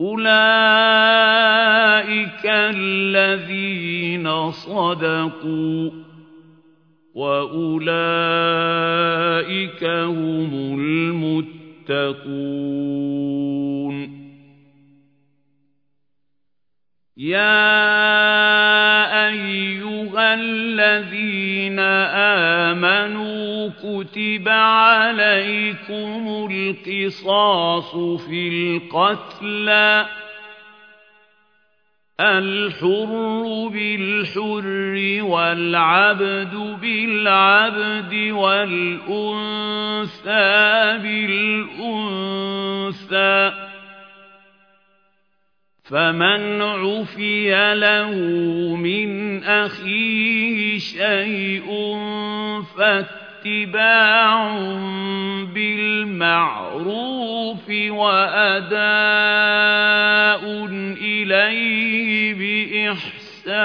أولئك الذين صدقوا وأولئك هم المتقون يا أيها الذين آمنوا كتب عليكم القصاص في القتلى الحر بالحر والعبد بالعبد والأنثى بالأنثى فمن عفي له من أخيه شيء فاتباع بالمعروف وأداء إليه بإحسان.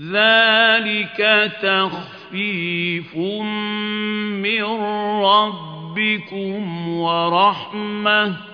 ذلك تخفيف من رب ربكم ورحمة.